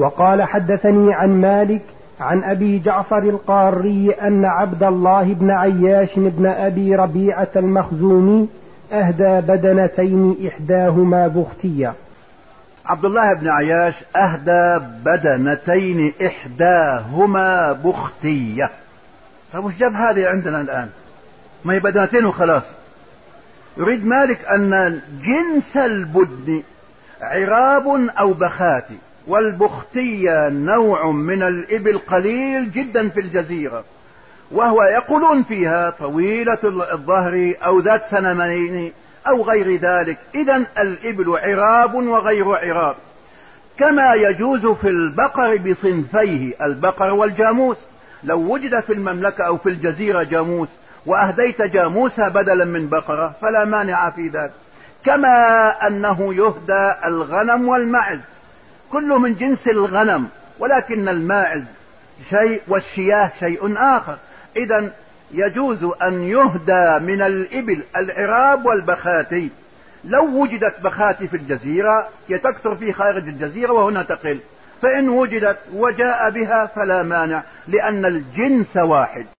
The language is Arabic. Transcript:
وقال حدثني عن مالك عن أبي جعفر القاري أن عبد الله بن عياش بن أبي ربيعة المخزومي أهدى بدنتين إحداهما بختية عبد الله بن عياش أهدى بدنتين إحداهما بختية طب وش جاب هذه عندنا الآن؟ ما هي بدنتين وخلاص. يريد مالك أن جنس البدن عراب أو بخاتي. والبختية نوع من الإبل قليل جدا في الجزيرة وهو يقولون فيها طويلة الظهر أو ذات سنمين أو غير ذلك. إذا الإبل عراب وغير عراب كما يجوز في البقر بصنفيه البقر والجاموس. لو وجد في المملكة أو في الجزيرة جاموس وأهديت جاموسا بدلا من بقرة فلا مانع في ذلك. كما أنه يهدى الغنم والمعز. كله من جنس الغنم ولكن الماعز شيء والشياه شيء آخر. إذا يجوز أن يهدى من الإبل العراب والبخاتي. لو وجدت بخاتي في الجزيرة تكثر في خارج الجزيرة وهنا تقل. فإن وجدت وجاء بها فلا مانع لأن الجنس واحد.